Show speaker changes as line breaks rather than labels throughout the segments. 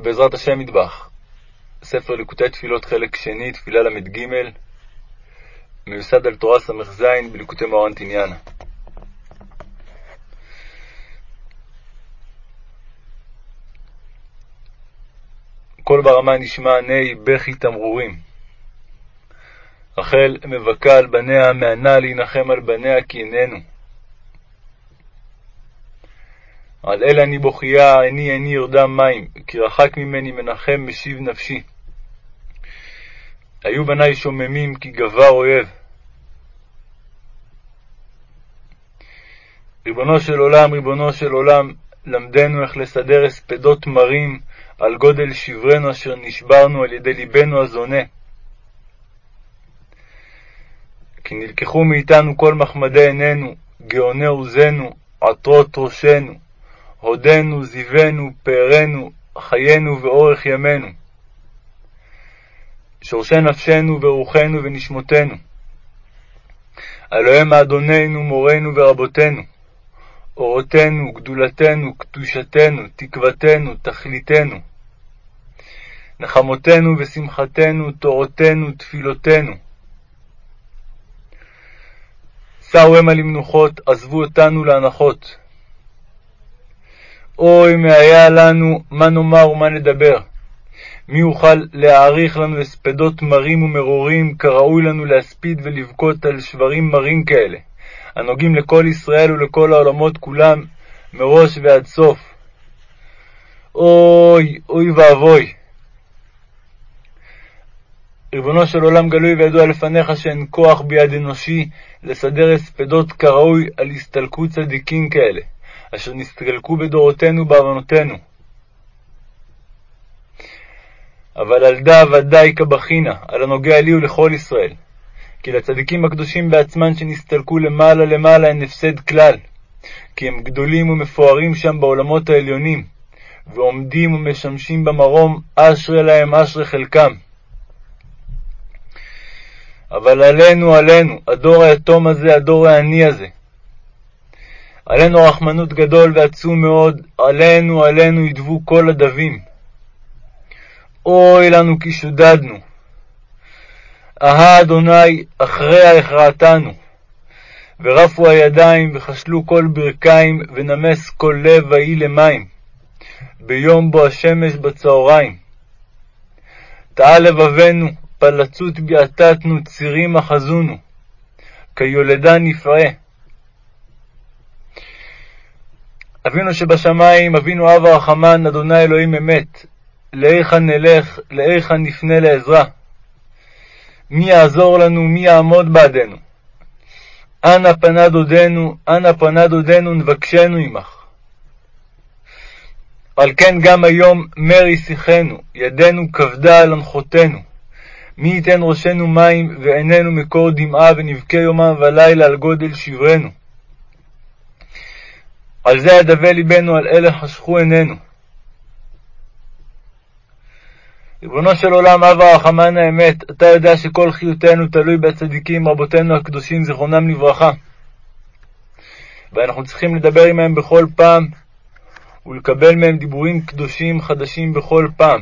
בעזרת השם מטבח, ספר ליקוטי תפילות חלק שני, תפילה ל"ג, מיוסד על תורה ס"ז בליקוטי מוהר"ן תניאנה. קול ברמה נשמע נהי בכי תמרורים. רחל מבכה על בניה, מענה להנחם על בניה כי איננו. על אלה אני בוכייה, עיני עיני ירדם מים, כי רחק ממני מנחם משיב נפשי. היו בניי שוממים, כי גבר אויב. ריבונו של עולם, ריבונו של עולם, למדנו איך לסדר הספדות מרים על גודל שברנו אשר נשברנו על ידי ליבנו הזונה. כי נלקחו מאיתנו כל מחמדי עינינו, גאוני עוזנו, עטרות ראשנו, הודנו, זיוונו, פארנו, חיינו ואורך ימינו. שורשי נפשנו ורוחנו ונשמותינו. אלוהים אדוננו, מורנו ורבותינו. אורותינו, גדולתנו, קדושתנו, תקוותנו, תכליתנו. נחמותינו ושמחתנו, תורותינו, תפילותינו. שרו המה למנוחות, עזבו אותנו להנחות. אוי, מה היה לנו, מה נאמר ומה נדבר. מי יוכל להעריך לנו הספדות מרים ומרורים, כראוי לנו להספיד ולבכות על שברים מרים כאלה, הנוגעים לכל ישראל ולכל העולמות כולם, מראש ועד סוף. אוי, אוי ואבוי. ריבונו של עולם גלוי וידוע לפניך שאין כוח ביד אנושי לסדר הספדות כראוי על הסתלקות צדיקים כאלה. אשר נסתלקו בדורותינו בעוונותינו. אבל על דא ודאי כבחינה, על הנוגע לי ולכל ישראל. כי לצדיקים הקדושים בעצמם שנסתלקו למעלה למעלה אין הפסד כלל, כי הם גדולים ומפוארים שם בעולמות העליונים, ועומדים ומשמשים במרום, אשרי להם אשרי חלקם. אבל עלינו, עלינו, הדור היתום הזה, הדור העני הזה, עלינו רחמנות גדול ועצום מאוד, עלינו, עלינו ידבו כל הדבים. אוי לנו כי שודדנו. אהה אדוני, אחריה הכרעתנו. ורפו הידיים, וכשלו כל ברכיים, ונמס כל לב ויהי למים. ביום בו השמש בצהריים. טעה לבבנו, פלצות ביעטתנו, צירים אחזונו. כיולדה נפעה. אבינו שבשמיים, אבינו אב הרחמן, אדוני אלוהים אמת, להיכן נלך, להיכן נפנה לעזרה? מי יעזור לנו, מי יעמוד בעדנו? אנה פנה דודנו, אנה פנה דודנו, נבקשנו עמך. על כן גם היום מרי שיחנו, ידנו כבדה על אנחותנו. מי ייתן ראשנו מים, ועינינו מקור דמעה, ונבכה יומם ולילה על גודל שברנו. על זה ידווה ליבנו, על אלה חשכו עינינו. ריבונו של עולם, אב הרחמן האמת, אתה יודע שכל חיותנו תלוי בצדיקים רבותינו הקדושים, זיכרונם לברכה. ואנחנו צריכים לדבר עמהם בכל פעם, ולקבל מהם דיבורים קדושים חדשים בכל פעם,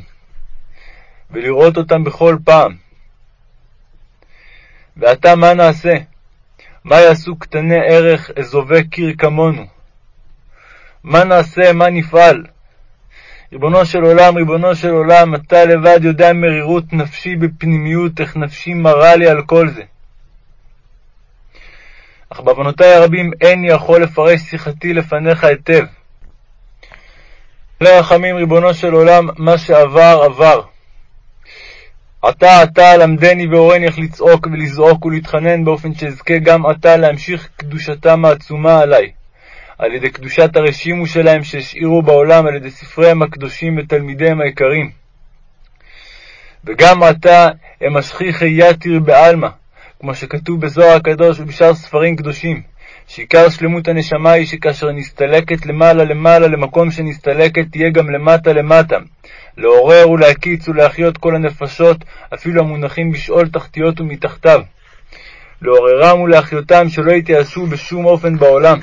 ולראות אותם בכל פעם. ועתה מה נעשה? מה יעשו קטני ערך אזובי קיר כמונו? מה נעשה, מה נפעל? ריבונו של עולם, ריבונו של עולם, אתה לבד יודע מרירות נפשי בפנימיות, איך נפשי מרה לי על כל זה. אך בעוונותי הרבים איני יכול לפרש שיחתי לפניך היטב. לרחמים, ריבונו של עולם, מה שעבר, עבר. עתה עתה למדני והורני איך לצעוק ולזעוק ולהתחנן באופן שאזכה גם עתה להמשיך קדושתם העצומה עלי. על ידי קדושת הרשימו שלהם שהשאירו בעולם, על ידי ספריהם הקדושים ותלמידיהם היקרים. וגם עתה הם השכיחי יתיר בעלמא, כמו שכתוב בזוהר הקדוש ובשאר ספרים קדושים, שעיקר שלמות הנשמה היא שכאשר נסתלקת למעלה למעלה למקום שנסתלקת, תהיה גם למטה למטה, לעורר ולהקיץ ולהחיות כל הנפשות, אפילו המונחים בשאול תחתיות ומתחתיו. לעוררם ולהחיותם שלא יתייאשו בשום אופן בעולם.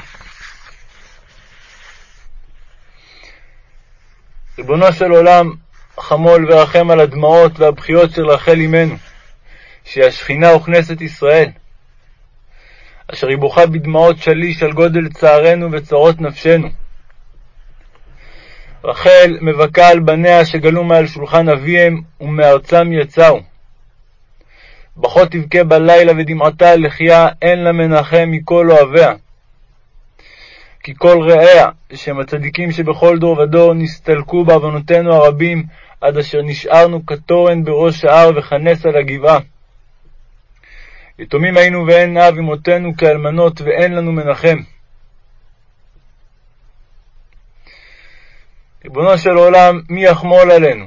ריבונו של עולם, חמול ורחם על הדמעות והבכיות של רחל אמנו, שהיא השכינה וכנסת ישראל, אשר היא בוכה בדמעות שליש על גודל צערנו וצרות נפשנו. רחל מבכה על בניה שגלו מעל שולחן אביהם ומארצם יצאו. בכה תבכה בלילה ודמעתה לחייה אין לה מנחם מכל אוהביה. כי כל רעיה, שהם הצדיקים שבכל דור ודור, נסתלקו בעוונותינו הרבים, עד אשר נשארנו כתורן בראש ההר וכנס על הגבעה. יתומים היינו ואין אב אמותינו כאלמנות, ואין לנו מנחם. ריבונו של עולם, מי יחמול עלינו?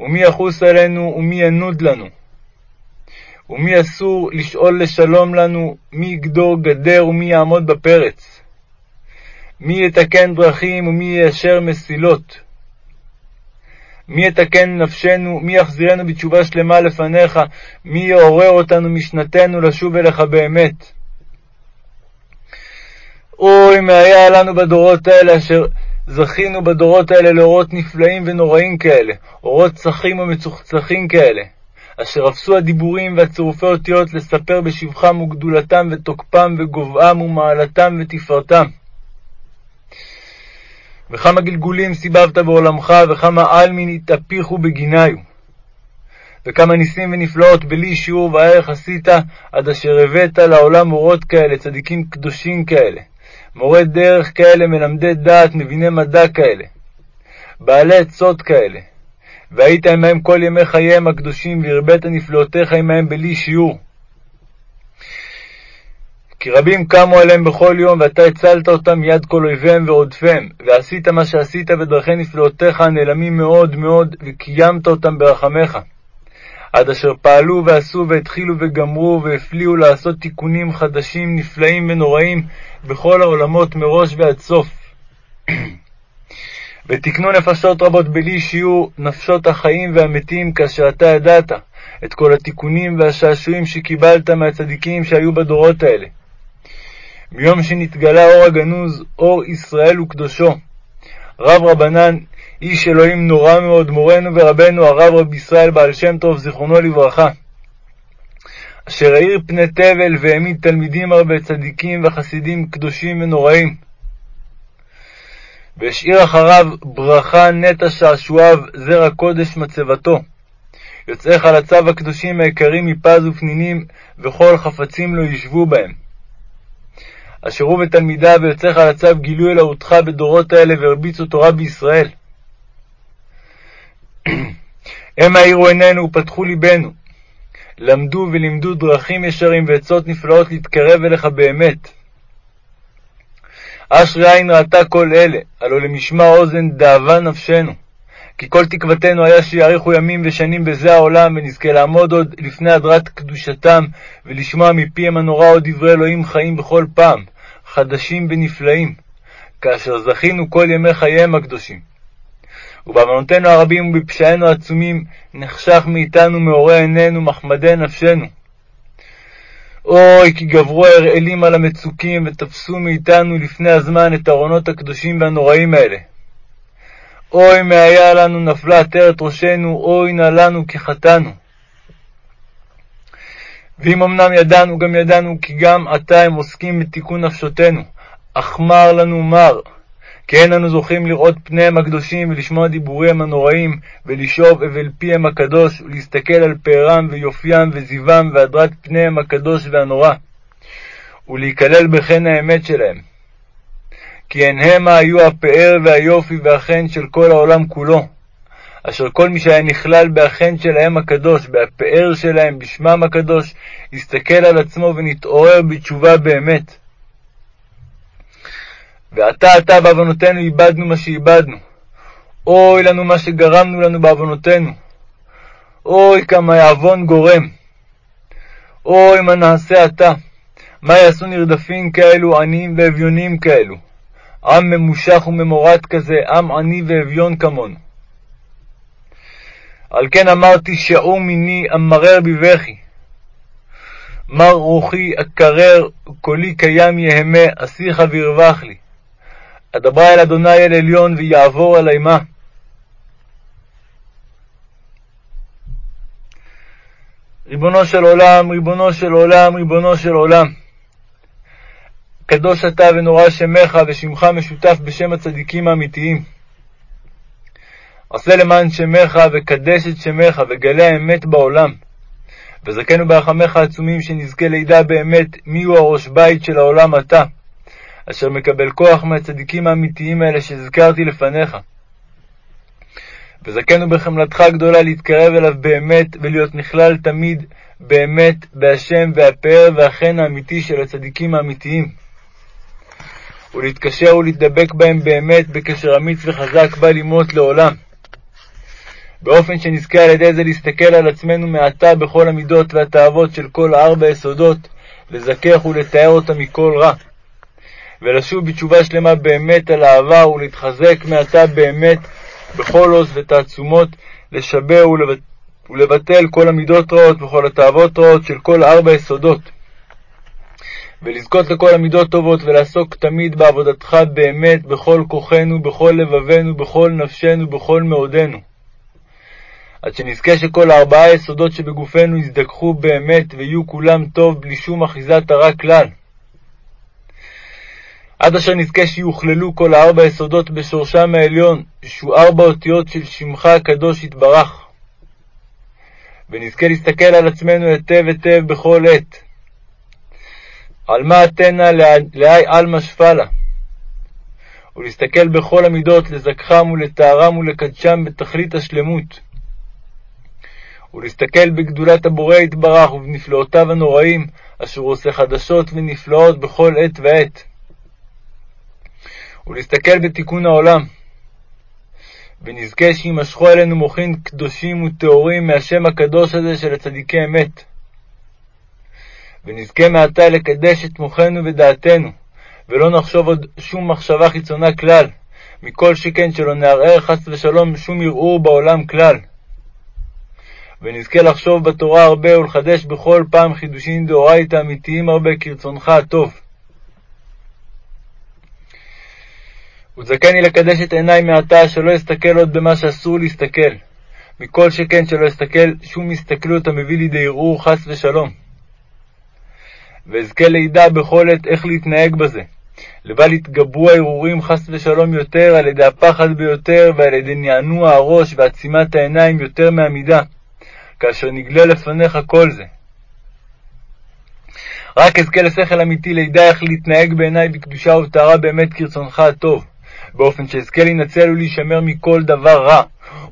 ומי יחוס עלינו, ומי ינוד לנו? ומי אסור לשאול לשלום לנו, מי יגדור גדר ומי יעמוד בפרץ? מי יתקן דרכים ומי יישר מסילות? מי יתקן נפשנו, מי יחזירנו בתשובה שלמה לפניך, מי יעורר אותנו משנתנו לשוב אליך באמת. אוי, מה היה לנו בדורות האלה, אשר זכינו בדורות האלה לאורות נפלאים ונוראים כאלה, אורות צחים ומצוחצחים כאלה, אשר אפסו הדיבורים והצירופי אותיות לספר בשבחם וגדולתם ותוקפם וגובהם ומעלתם ותפארתם. וכמה גלגולים סיבבת בעולמך, וכמה עלמין התהפיכו בגיניו. וכמה ניסים ונפלאות בלי שיעור וערך עשית, עד אשר הבאת לעולם מורות כאלה, צדיקים קדושים כאלה, מורי דרך כאלה, מלמדי דעת, מביני מדע כאלה, בעלי עצות כאלה, והיית עמהם כל ימי חייהם הקדושים, והרבית נפלאותיך עמהם בלי שיעור. כי רבים קמו עליהם בכל יום, ואתה הצלת אותם מיד כל אויביהם ורודפיהם, ועשית מה שעשית בדרכי נפלאותיך הנעלמים מאוד מאוד, וקיימת אותם ברחמך. עד אשר פעלו ועשו והתחילו וגמרו והפליאו לעשות תיקונים חדשים, נפלאים ונוראים בכל העולמות מראש ועד סוף. ותקנו נפשות רבות בלי שיעור, נפשות החיים והמתים, כאשר אתה ידעת את כל התיקונים והשעשועים שקיבלת מהצדיקים שהיו בדורות האלה. מיום שנתגלה אור הגנוז, אור ישראל וקדושו. רב רבנן, איש אלוהים נורא מאוד, מורנו ורבנו הרב רבי ישראל בעל שם טוב, זיכרונו לברכה, אשר האיר פני תבל והעמיד תלמידים הרבה צדיקים וחסידים קדושים ונוראים. והשאיר אחריו ברכה נטע שעשועיו, זרע קודש מצבתו. יוצאי חלציו הקדושים היקרים מפז ופנינים, וכל חפצים לא ישבו בהם. אשר הוא ותלמידיו ויוצאי חלציו גילו אלוהותך בדורות האלה והרביצו תורה בישראל. הם האירו עינינו ופתחו ליבנו. למדו ולימדו דרכים ישרים ועצות נפלאות להתקרב אליך באמת. אשרי עין ראתה כל אלה, הלא למשמע אוזן דאבה נפשנו. כי כל תקוותנו היה שיאריכו ימים ושנים בזה העולם, ונזכה לעמוד עוד לפני הדרת קדושתם, ולשמוע מפיהם הנורא עוד דברי אלוהים חיים בכל פעם, חדשים ונפלאים, כאשר זכינו כל ימי חייהם הקדושים. ובעוונותינו הרבים ובפשעינו העצומים נחשך מאיתנו מאורי עינינו מחמדי נפשנו. אוי, כי גברו ההרעלים על המצוקים, ותפסו מאיתנו לפני הזמן את ארונות הקדושים והנוראים האלה. אוי, מה לנו נפלה עטרת ראשנו, אוי נא לנו כי חטאנו. ואם אמנם ידענו, גם ידענו כי גם עתה הם עוסקים בתיקון נפשותינו, אך מר לנו מר, כי אין אנו זוכים לראות פניהם הקדושים ולשמוע דיבוריהם הנוראים, ולשאוב אבל פיהם הקדוש, ולהסתכל על פארם ויופיים וזיוום והדרת פניהם הקדוש והנורא, ולהיכלל בחן האמת שלהם. כי הן המה היו הפאר והיופי והחן של כל העולם כולו. אשר כל מי שהיה נכלל בהחן שלהם הקדוש, בהפאר שלהם, בשמם הקדוש, יסתכל על עצמו ונתעורר בתשובה באמת. ועתה עתה בעוונותינו איבדנו מה שאיבדנו. אוי לנו מה שגרמנו לנו בעוונותינו. אוי כמה העוון גורם. אוי מה נעשה עתה. מה יעשו נרדפים כאלו, עניים ואביונים כאלו. עם ממושך וממורד כזה, עם עני ואביון כמונו. על כן אמרתי שאו מיני אמרר בבכי. מר רוחי אקרר, קולי קיים יהמה, אשיחה וירווח לי. אדברה אל אדוני אל עליון ויעבור על אימה. ריבונו של עולם, ריבונו של עולם, ריבונו של עולם. קדוש אתה ונורא שמך, ושמך משותף בשם הצדיקים האמיתיים. עשה למען שמך, וקדש את שמך, וגלה האמת בעולם. וזכנו ברחמך העצומים, שנזכה לידע באמת מיהו הראש בית של העולם אתה, אשר מקבל כוח מהצדיקים האמיתיים האלה שהזכרתי לפניך. וזכנו בחמלתך הגדולה להתקרב אליו באמת, ולהיות נכלל תמיד באמת בהשם והפאר והחן האמיתי של הצדיקים האמיתיים. ולהתקשר ולהתדבק בהם באמת בקשר אמיץ וחזק בל ימות לעולם. באופן שנזכה על ידי זה להסתכל על עצמנו מעתה בכל המידות והתאוות של כל ארבע יסודות, לזכך ולתאר אותם מכל רע. ולשוב בתשובה שלמה באמת על העבר ולהתחזק מעתה באמת בכל עוז ותעצומות, לשבר ולבט... ולבטל כל המידות רעות וכל התאוות רעות של כל ארבע יסודות. ולזכות לכל המידות טובות, ולעסוק תמיד בעבודתך באמת, בכל כוחנו, בכל לבבנו, בכל נפשנו, בכל מאודנו. עד שנזכה שכל ארבעה יסודות שבגופנו יזדככו באמת, ויהיו כולם טוב, בלי שום אחיזת הרע כלל. עד אשר נזכה שיוכללו כל הארבע יסודות בשורשם העליון, שהוא ארבע אותיות של שמך הקדוש יתברך. ונזכה להסתכל על עצמנו היטב היטב בכל עת. על מה אתנה לאי עלמא שפלה, ולהסתכל בכל המידות לזכחם ולטהרם ולקדשם בתכלית השלמות. ולהסתכל בגדולת הבורא יתברך ובנפלאותיו הנוראים, אשר הוא עושה חדשות ונפלאות בכל עת ועת. ולהסתכל בתיקון העולם. ונזכה שימשכו עלינו מוחין קדושים וטהורים מהשם הקדוש הזה של הצדיקי אמת. ונזכה מעתה לקדש את מוחנו ודעתנו, ולא נחשוב עוד שום מחשבה חיצונה כלל, מכל שכן שלא נערער חס ושלום שום ערעור בעולם כלל. ונזכה לחשוב בתורה הרבה ולחדש בכל פעם חידושים דאורייתא אמיתיים הרבה כרצונך הטוב. וזכני לקדש את עיניי מעתה, שלא אסתכל עוד במה שאסור להסתכל, מכל שכן שלא אסתכל שום הסתכלות המביא לידי ערעור חס ושלום. ואזכה לידע בכל עת איך להתנהג בזה, לבל יתגברו הערעורים חס ושלום יותר על ידי הפחד ביותר ועל ידי נענוע הראש ועצימת העיניים יותר מהמידה, כאשר נגלה לפניך כל זה. רק אזכה לשכל אמיתי לידע איך להתנהג בעיניי בקדושה ובטהרה באמת כרצונך הטוב, באופן שאזכה להינצל ולהישמר מכל דבר רע,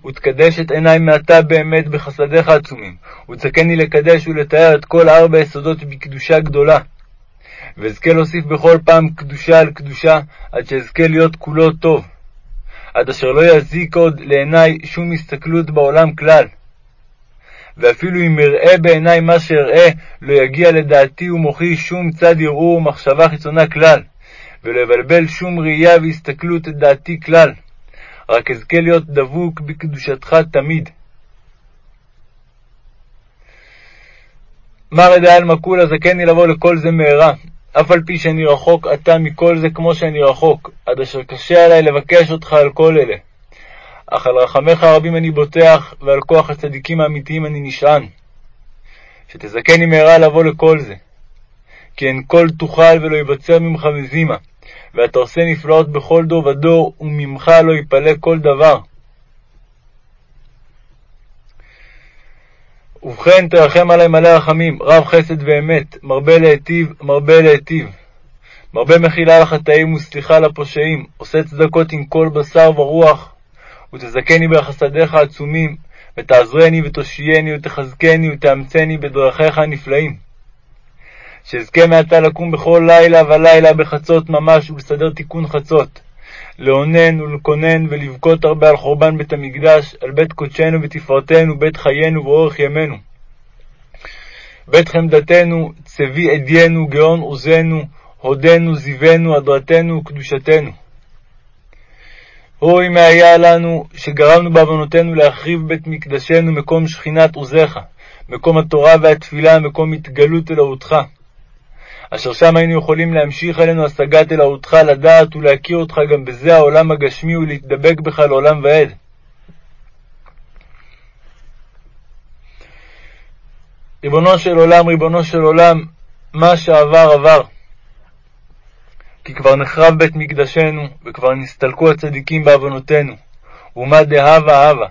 ותקדש את עיניי מעתה באמת בחסדיך העצומים, ותזכני לקדש ולתאר את כל ארבע יסודות בקדושה גדולה. ואזכה להוסיף בכל פעם קדושה על קדושה, עד שאזכה להיות כולו טוב. עד אשר לא יזיק עוד לעיניי שום הסתכלות בעולם כלל. ואפילו אם אראה בעיניי מה שאראה, לא יגיע לדעתי ומוחי שום צד ערעור ומחשבה חיצונה כלל, ולא יבלבל שום ראייה והסתכלות את דעתי כלל. רק אזכה להיות דבוק בקדושתך תמיד. מרא דעלמא כולא זכני לבוא לכל זה מהרה, אף על פי שאני רחוק עתה מכל זה כמו שאני רחוק, עד אשר קשה עלי לבקש אותך על כל אלה. אך על רחמיך הרבים אני בוטח, ועל כוח הצדיקים האמיתיים אני נשען. שתזכני מהרה לבוא לכל זה. כי אין כל תוכל ולא יבצר ממך מזימה, ואתה עושה נפלאות בכל דור ודור, וממך לא יפלא כל דבר. ובכן, תרחם עלי מלא רחמים, רב חסד ואמת, מרבה להיטיב, מרבה להיטיב. מרבה מחילה לחטאים וסליחה לפושעים, עושה צדקות עם כל בשר ורוח, ותזכני בחסדיך העצומים, ותעזרני ותושייני ותחזקני ותאמצני בדרכיך הנפלאים. שאזכה מעתה לקום בכל לילה ולילה בחצות ממש ולסדר תיקון חצות, לאונן ולקונן ולבכות הרבה על חורבן בית המקדש, על בית קודשנו ותפארתנו, בית חיינו ואורך ימינו. בית חמדתנו, צבי עדיינו, גאון עוזנו, הודנו, זיוונו, הדרתנו וקדושתנו. אוי היה לנו, שגרמנו בעוונותינו להחריב בית מקדשנו, מקום שכינת עוזך, מקום התורה והתפילה, מקום התגלות אלוהותך. אשר שם היינו יכולים להמשיך עלינו השגת אלוהותך לדעת ולהכיר אותך גם בזה העולם הגשמי ולהתדבק בך לעולם ועד. ריבונו של עולם, ריבונו של עולם, מה שעבר עבר. כי כבר נחרב בית מקדשנו, וכבר נסתלקו הצדיקים בעוונותינו, ומה דהבה הווה.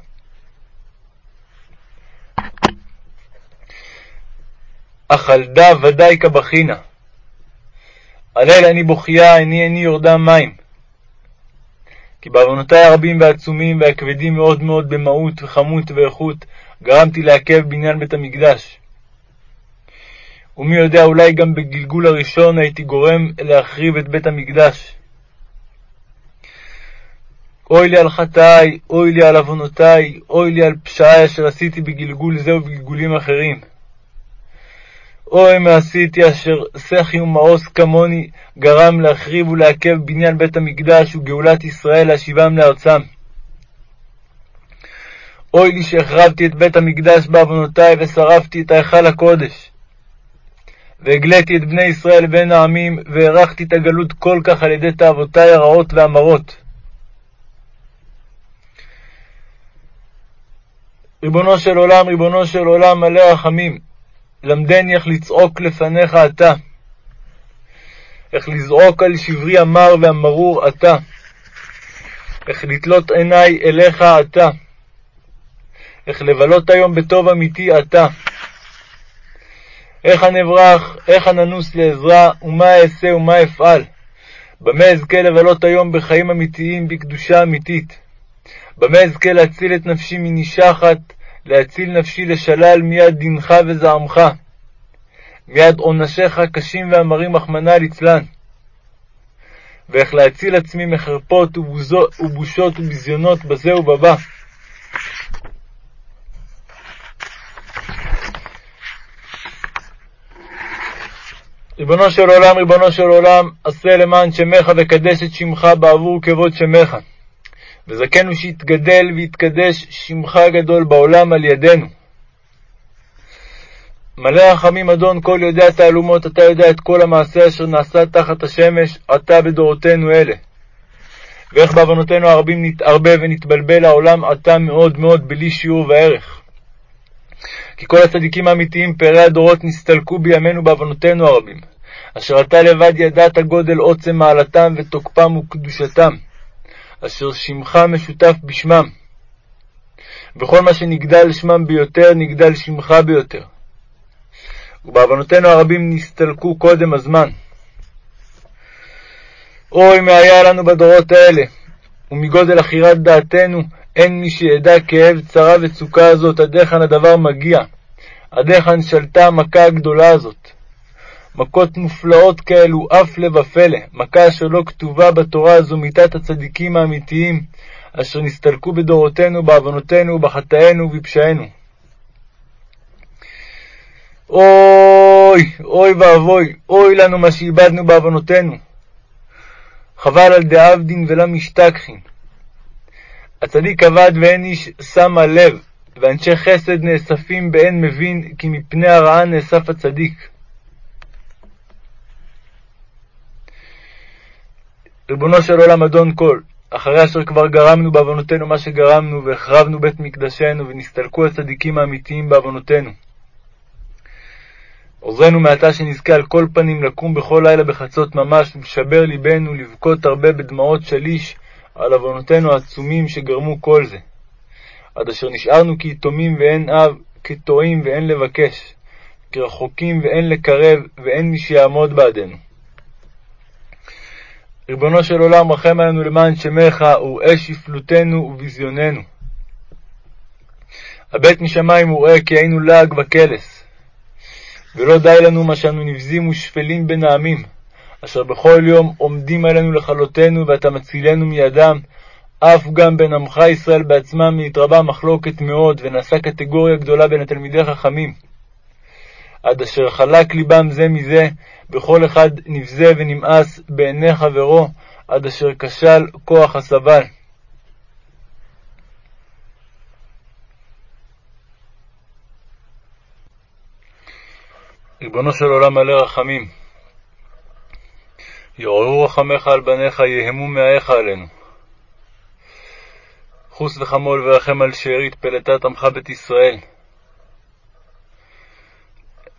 אך על דה ודאי כבחינה. הלל אני בוכייה, איני איני יורדה מים. כי בעוונותי הרבים והעצומים והכבדים מאוד מאוד במהות וכמות ואיכות, גרמתי לעכב בניין בית המקדש. ומי יודע, אולי גם בגלגול הראשון הייתי גורם להחריב את בית המקדש. אוי לי על חטאי, אוי לי על עוונותי, אוי לי על פשעי אשר עשיתי בגלגול זה ובגלגולים אחרים. אוי מה עשיתי אשר שחי ומעוז כמוני גרם להחריב ולעכב בניין בית המקדש וגאולת ישראל להשיבם לארצם. אוי לי שהחרבתי את בית המקדש בעוונותי ושרפתי את ההיכל הקודש. והגליתי את בני ישראל בין העמים, והארכתי את הגלות כל כך על ידי תאוותי הרעות והמרות. ריבונו של עולם, ריבונו של עולם, מלא רחמים, למדני איך לצעוק לפניך אתה, איך לזעוק על שברי המר והמרור אתה, איך לתלות עיניי אליך אתה, איך לבלות היום בטוב אמיתי אתה. איך הנברח, איך הננוס לעזרה, ומה אעשה ומה אפעל? במה אזכה לבלות היום בחיים אמיתיים, בקדושה אמיתית? במה אזכה להציל את נפשי מנישחת, להציל נפשי לשלל מיד דינך וזעמך? מיד עונשיך קשים ואמרים, רחמנא ליצלן. ואיך להציל עצמי מחרפות ובושות וביזיונות בזה ובבא. ריבונו של עולם, ריבונו של עולם, עשה למען שמך וקדש את שמך בעבור כבוד שמך. וזכנו שיתגדל ויתקדש שמך הגדול בעולם על ידינו. מלא רחמים אדון כל יודע תעלומות, אתה יודע את כל המעשה אשר נעשה תחת השמש, עתה בדורותינו אלה. ואיך בעוונותינו הרבים נתערבב ונתבלבל העולם עתה מאוד מאוד בלי שיעור וערך. כי כל הצדיקים האמיתיים, פארי הדורות, נסתלקו בימינו בעוונותינו הרבים, אשר אתה לבד ידעת גודל עוצם מעלתם ותוקפם וקדושתם, אשר שמך משותף בשמם. וכל מה שנגדל שמם ביותר, נגדל שמך ביותר. ובעוונותינו הרבים נסתלקו קודם הזמן. אוי, מה היה לנו בדורות האלה, ומגודל עכירת דעתנו, אין מי שידע כאב, צרה וצוקה הזאת, עד היכן הדבר מגיע, עד היכן שלטה המכה הגדולה הזאת. מכות מופלאות כאלו, אף לב ופלא, מכה אשר לא כתובה בתורה הזו מיתת הצדיקים האמיתיים, אשר נסתלקו בדורותינו, בעוונותינו, ובחטאינו ובפשעינו. אוי, אוי ואבוי, אוי לנו מה שאיבדנו בעוונותינו. חבל על דאבדין ולא משתכחין. הצדיק אבד ואין איש על לב, ואנשי חסד נאספים באין מבין, כי מפני הרעה נאסף הצדיק. ריבונו של עולם, אדון כל, אחרי אשר כבר גרמנו בעוונותינו מה שגרמנו, והחרבנו בית מקדשנו, ונסתלקו הצדיקים האמיתיים בעוונותינו. עוזרנו מעתה שנזכה על כל פנים לקום בכל לילה בחצות ממש, ולשבר ליבנו, לבכות הרבה בדמעות שליש, על עוונותינו העצומים שגרמו כל זה. עד אשר נשארנו כיתומים ואין אב, כטועים ואין לבקש, כרחוקים ואין לקרב, ואין מי שיעמוד בעדנו. ריבונו של עולם, רחם עלינו למען שמך, וראה שפלותנו וביזיוננו. הבט משמיים וראה כי היינו לעג וקלס. ולא די לנו מה שאנו נבזים ושפלים בין העמים, אשר בכל יום עומדים עלינו לכלותנו, ואתה מצילנו מידם, אף גם בין עמך ישראל בעצמם נתרבה מחלוקת מאוד, ונעשה קטגוריה גדולה בין התלמידי חכמים. עד אשר חלק ליבם זה מזה, וכל אחד נבזה ונמאס בעיני חברו, עד אשר כשל כוח הסבל. ריבונו של עולם מלא רחמים, יעוררו רחמך על בניך, יהמו מאיך עלינו. חוס וחמול ורחם על שארית פלטת עמך בית ישראל.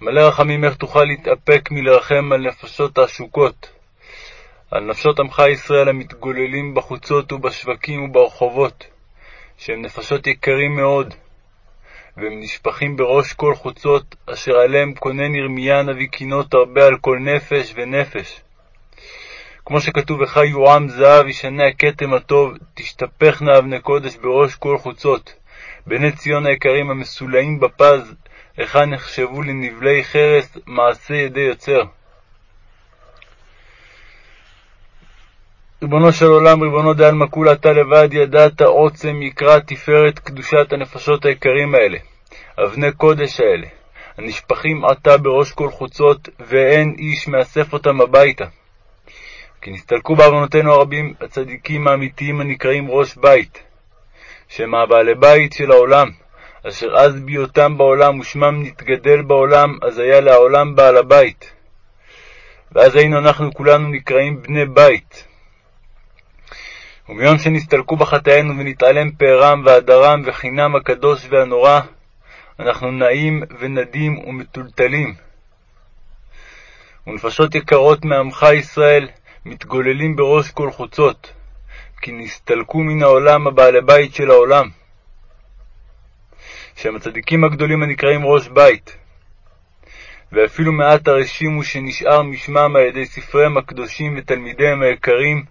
מלא רחמים איך תוכל להתאפק מלרחם על נפשות העשוקות, על נפשות עמך ישראל המתגוללים בחוצות ובשווקים וברחובות, שהם נפשות יקרים מאוד, והם נשפכים בראש כל חוצות, אשר עליהם כונן ירמיה נביא קינות הרבה על כל נפש ונפש. כמו שכתוב, וחיו עם זהב ישנה הכתם הטוב, תשתפכנה אבני קודש בראש כל חוצות. בני ציון היקרים המסולאים בפז, היכן נחשבו לנבלי חרס, מעשה ידי יוצר. ריבונו של עולם, ריבונו דעלמא כולה, אתה לבד ידעת עוצם, יקרא, תפארת, קדושת הנפשות היקרים האלה, אבני קודש האלה, הנשפכים עתה בראש כל חוצות, ואין איש מאסף אותם הביתה. כי נסתלקו בעוונותינו הרבים הצדיקים האמיתיים הנקראים ראש בית, שהם הבעלי בית של העולם, אשר אז בהיותם בעולם ושמם נתגדל בעולם, אז היה לעולם בעל הבית. ואז היינו אנחנו כולנו נקראים בני בית. ומיום שנסתלקו בחטאינו ונתעלם פארם והדרם וחינם הקדוש והנורא, אנחנו נעים ונדים ומטולטלים. ונפשות יקרות מעמך ישראל מתגוללים בראש כל חוצות, כי נסתלקו מן העולם הבעלי בית של העולם. שהם הצדיקים הגדולים הנקראים ראש בית. ואפילו מעט הרשימו שנשאר משמם על ידי ספריהם הקדושים ותלמידיהם היקרים,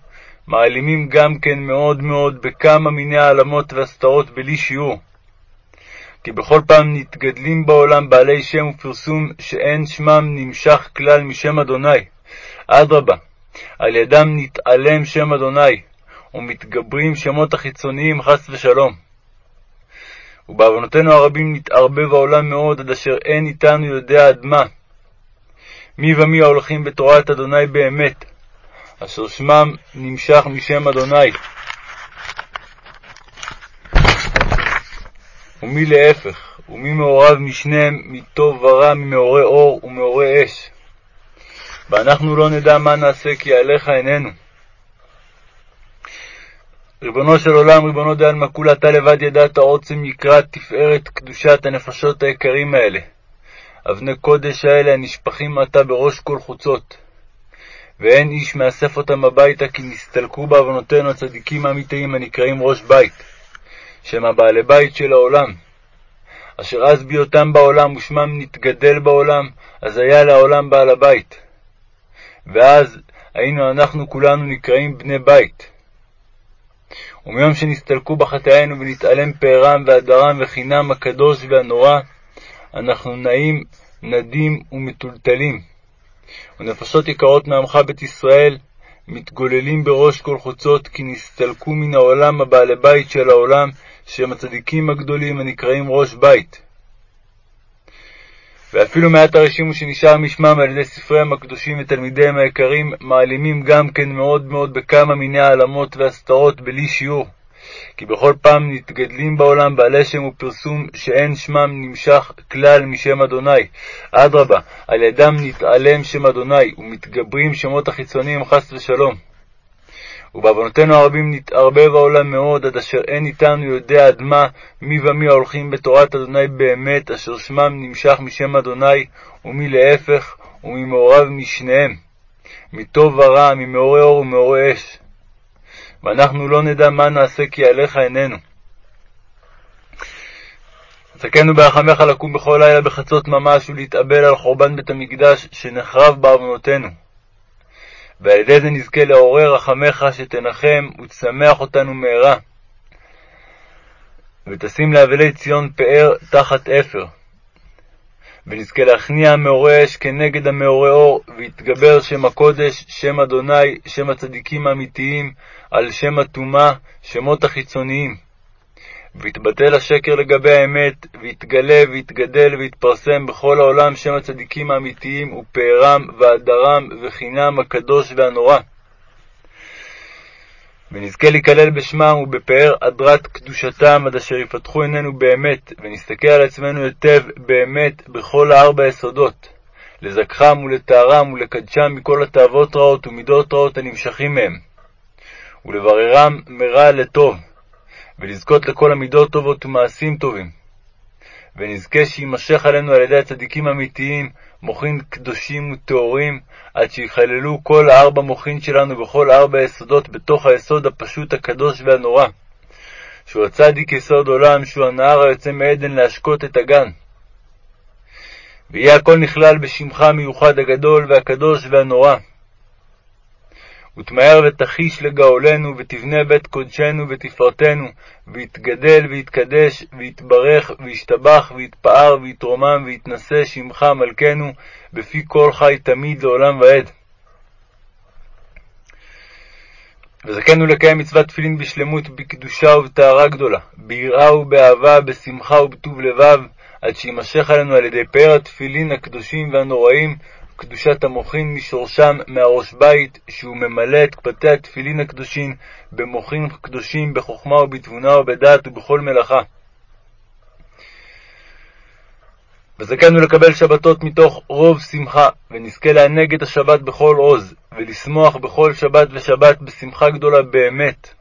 מעלימים גם כן מאוד מאוד בכמה מיני העלמות והסתרות בלי שיעור. כי בכל פעם נתגדלים בעולם בעלי שם ופרסום שאין שמם נמשך כלל משם אדוני. אדרבה, על ידם נתעלם שם אדוני, ומתגברים שמות החיצוניים חס ושלום. ובעוונותינו הרבים נתערבב העולם מאוד, עד אשר אין איתנו יודע עד מה. מי ומי ההולכים בתורת אדוני באמת, אשר שמם נמשך משם אדוני. ומי להפך, ומי מעורב משניהם, מטוב ורע, ממעורי אור ומעורי אש. ואנחנו לא נדע מה נעשה כי עליך עינינו. ריבונו של עולם, ריבונו דעלמא כולה, אתה לבד ידעת עוצם יקרת תפארת קדושת הנפשות היקרים האלה, אבני קודש האלה הנשפכים עתה בראש כל חוצות. ואין איש מאסף אותם הביתה, כי נסתלקו בעוונותינו הצדיקים האמיתיים הנקראים ראש בית, שהם הבעלי בית של העולם. אשר אז בהיותם בעולם ושמם נתגדל בעולם, אז היה לעולם בעל הבית. ואז היינו אנחנו כולנו נקראים בני בית. ומיום שנסתלקו בחטאינו ונתעלם פארם והדרם וחינם הקדוש והנורא, אנחנו נעים, נדים ומטולטלים. ונפשות יקרות מעמך בית ישראל, מתגוללים בראש כל חוצות, כי נסתלקו מן העולם הבעלי בית של העולם, שהם הצדיקים הגדולים הנקראים ראש בית. ואפילו מעט הרשימו שנשאר משמם על ידי ספריהם הקדושים ותלמידיהם היקרים, מעלימים גם כן מאוד מאוד בכמה מיני העלמות והסתרות בלי שיעור. כי בכל פעם נתגדלים בעולם בעלי שם ופרסום שאין שמם נמשך כלל משם אדוני. אדרבה, על ידם נתעלם שם אדוני, ומתגברים שמות החיצוניים חס ושלום. ובעוונותינו הרבים נתערבב העולם מאוד, עד אשר אין איתנו יודע עד מה, מי ומי ההולכים בתורת אדוני באמת, אשר שמם נמשך משם אדוני, ומי להפך, וממעורב משניהם, מטוב ורע, ממעורי אור ומעורי אש. ואנחנו לא נדע מה נעשה כי עליך עינינו. זכנו ברחמך לקום בכל לילה בחצות ממש ולהתאבל על חורבן בית המקדש שנחרב בעוונותינו. ועל ידי זה נזכה לעורר רחמך שתנחם ותשמח אותנו מהרה. ותשים לאבלי ציון פאר תחת אפר. ונזכה להכניע המעורי אש כנגד המעורי אור, ויתגבר שם הקודש, שם אדוני, שם הצדיקים האמיתיים, על שם הטומאה, שמות החיצוניים. ויתבטל השקר לגבי האמת, ויתגלה ויתגדל ויתפרסם בכל העולם שם הצדיקים האמיתיים, ופארם והדרם וחינם הקדוש והנורא. ונזכה להיכלל בשמם ובפאר הדרת קדושתם, עד אשר יפתחו עינינו באמת, ונסתכל על עצמנו היטב באמת בכל הארבע יסודות, לזכחם ולטהרם ולקדשם מכל התאוות רעות ומידות רעות הנמשכים מהם, ולבררם מרע לטוב, ולזכות לכל המידות טובות ומעשים טובים, ונזכה שיימשך עלינו על ידי הצדיקים האמיתיים, מוחין קדושים וטהורים, עד שיכללו כל הארבע מוחין שלנו וכל ארבע היסודות בתוך היסוד הפשוט, הקדוש והנורא, שהוא הצדיק יסוד עולם, שהוא הנהר היוצא מעדן להשקות את הגן. ויהיה הכל נכלל בשמך המיוחד הגדול והקדוש והנורא. ותמהר ותחיש לגאולנו, ותבנה בית קודשנו ותפארתנו, ויתגדל ויתקדש, ויתברך, וישתבח, ויתפאר, ויתרומם, ויתנשא שמך מלכנו, בפי כל חי תמיד לעולם ועד. וזכנו לקיים מצוות תפילין בשלמות, בקדושה ובטהרה גדולה, ביראה ובאהבה, בשמחה ובטוב לבב, עד שימשך עלינו על ידי פאר התפילין הקדושים והנוראים, קדושת המוחין משורשם מהראש בית, שהוא ממלא את פתי התפילין הקדושים במוחין קדושים, בחוכמה ובתבונה ובדעת ובכל מלאכה. וזכינו לקבל שבתות מתוך רוב שמחה, ונזכה לענג את השבת בכל עוז, ולשמוח בכל שבת ושבת בשמחה גדולה באמת.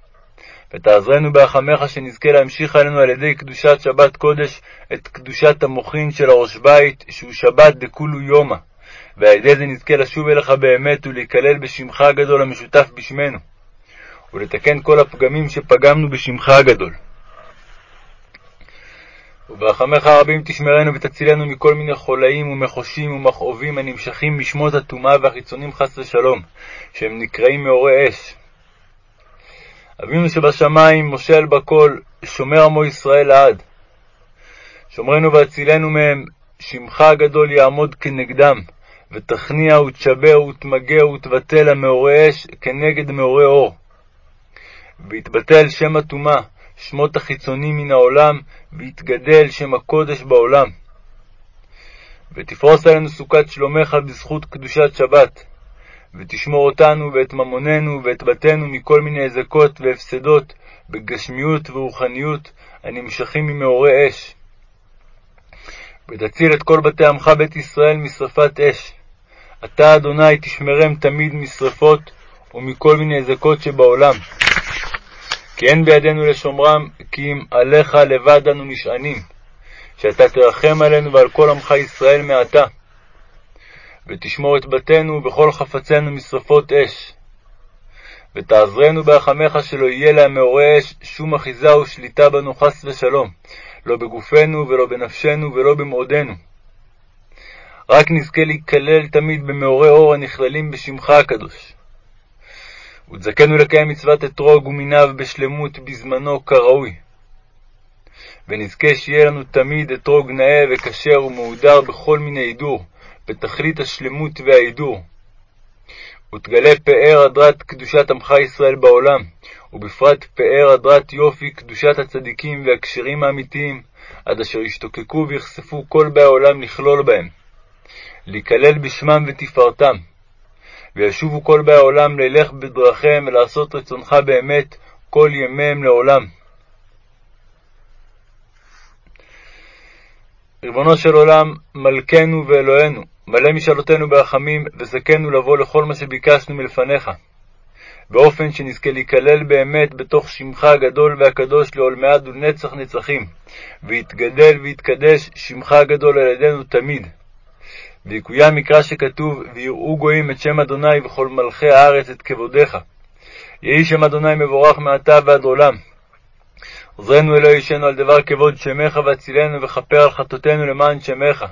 ותעזרנו ברחמך שנזכה להמשיך עלינו על ידי קדושת שבת קודש את קדושת המוחין של הראש בית, שהוא שבת דכולו יומא. ועל ידי זה נזכה לשוב אליך באמת ולהיכלל בשמך הגדול המשותף בשמנו, ולתקן כל הפגמים שפגמנו בשמך הגדול. וברחמך הרבים תשמרנו ותצילנו מכל מיני חולאים ומחושים ומכאובים הנמשכים משמות הטומאה והחיצונים חס ושלום, שהם נקראים מאורי אש. אבינו שבשמיים, מושל בכל, שומר עמו ישראל לעד. שומרנו והצילנו מהם, שמך הגדול יעמוד כנגדם, ותכניע ותשבר ותמגר ותבטל המעורי אש כנגד מעורי אור. ויתבטל שם הטומאה, שמות החיצונים מן העולם, ויתגדל שם הקודש בעולם. ותפרוס עלינו סוכת שלומך בזכות קדושת שבת, ותשמור אותנו ואת ממוננו ואת בתינו מכל מיני הזקות והפסדות בגשמיות ורוחניות הנמשכים ממעורי אש. ותציל את כל בתי עמך בית ישראל משרפת אש. אתה, אדוני, תשמרם תמיד משרפות ומכל מיני זקות שבעולם. כי אין בידינו לשומרם, כי אם עליך לבד אנו נשענים, שאתה תרחם עלינו ועל כל עמך ישראל מעתה. ותשמור את בתינו וכל חפצינו משרפות אש. ותעזרנו ברחמך שלא יהיה להם מאורי אש שום אחיזה ושליטה בנו חס ושלום, לא בגופנו ולא בנפשנו ולא במאודנו. רק נזכה להיכלל תמיד במאורי אור הנכללים בשמך הקדוש. ותזכנו לקיים מצוות אתרוג ומיניו בשלמות בזמנו כראוי. ונזכה שיהיה לנו תמיד אתרוג נאה וכשר ומהודר בכל מיני הידור, בתכלית השלמות וההידור. ותגלה פאר הדרת קדושת עמך ישראל בעולם, ובפרט פאר הדרת יופי קדושת הצדיקים והכשרים האמיתיים, עד אשר ישתוקקו ויחשפו כל באי העולם לכלול בהם. להיכלל בשמם ותפארתם. וישובו כל באי העולם ללך בדרכיהם ולעשות רצונך באמת כל ימיהם לעולם. ריבונו של עולם, מלכנו ואלוהינו, מלא משאלותינו ברחמים, וזכנו לבוא לכל מה שביקשנו מלפניך, באופן שנזכה להיכלל באמת בתוך שמך הגדול והקדוש לעולמי עד ולנצח נצחים, ויתגדל ויתקדש שמך הגדול על ידינו תמיד. ויקוים מקרא שכתוב, ויראו גויים את שם אדוני וכל מלכי הארץ את כבודיך. יהי שם אדוני מבורך מעתה ועד עולם. עוזרנו אלוהי אישנו על דבר כבוד שמך והצילנו וכפר על חטאותינו למען שמך.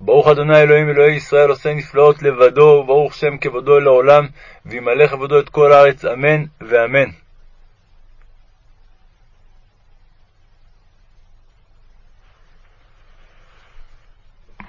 ברוך אדוני אלוהים אלוהי ישראל עושה נפלאות לבדו, וברוך שם כבודו לעולם, וימלא כבודו את כל הארץ, אמן ואמן.